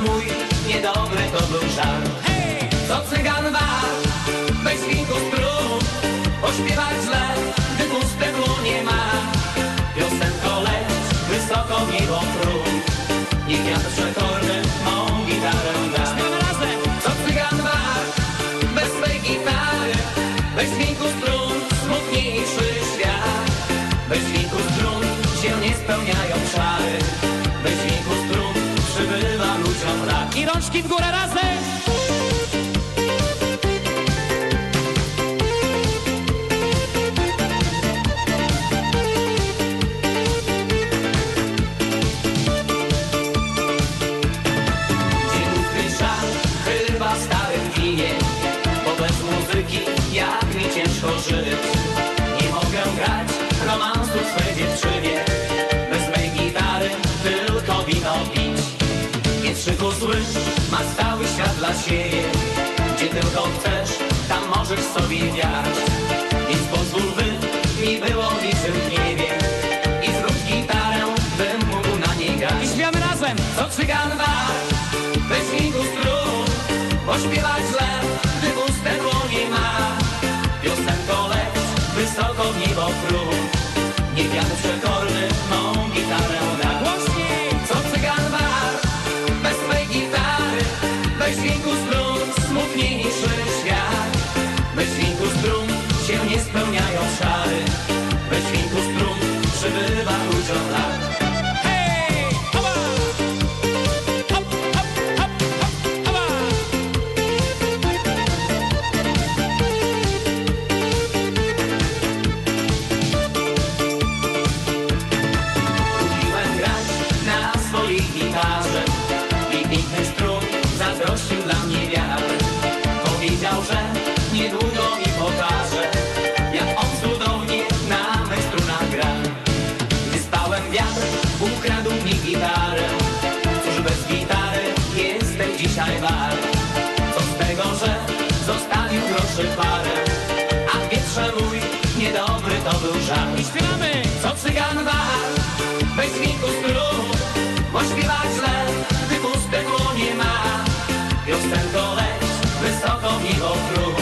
mój, to był żart hey! Cygan wart, bez kilku strun Pośpiewać źle, gdy puste nie ma. Piosenko leć, wysoko miło prób Niech ja przekorny mą gitarę da Co cygan wart, bez swej gitary Bez dźwięku strun, smutniejszy świat. Bez dźwięku strun się nie spełniają. Rączki w górę razem! Chyba w starym kinie, bo bez muzyki jak mi ciężko żyć. Nie mogę grać romansu swej Więc szyku zły ma stały świat dla siebie, gdzie tylko chcesz, tam możesz sobie wiać. Więc pozwól by mi było niczym niebie i zrób gitarę, bym mógł na niej grać. I śpiewamy razem! Co cygan ma, bez dźwięku strun, pośpiewać źle, dzisiaj wart. Co z tego, że zostawił groszy parę, a wietrze mój niedobry to był żart. I śpiewamy! Co cygan ma, bez dźwięku strun, bo śpiewa źle, gdy puste dłonie ma. Piosenko leć, wysoko niebo król,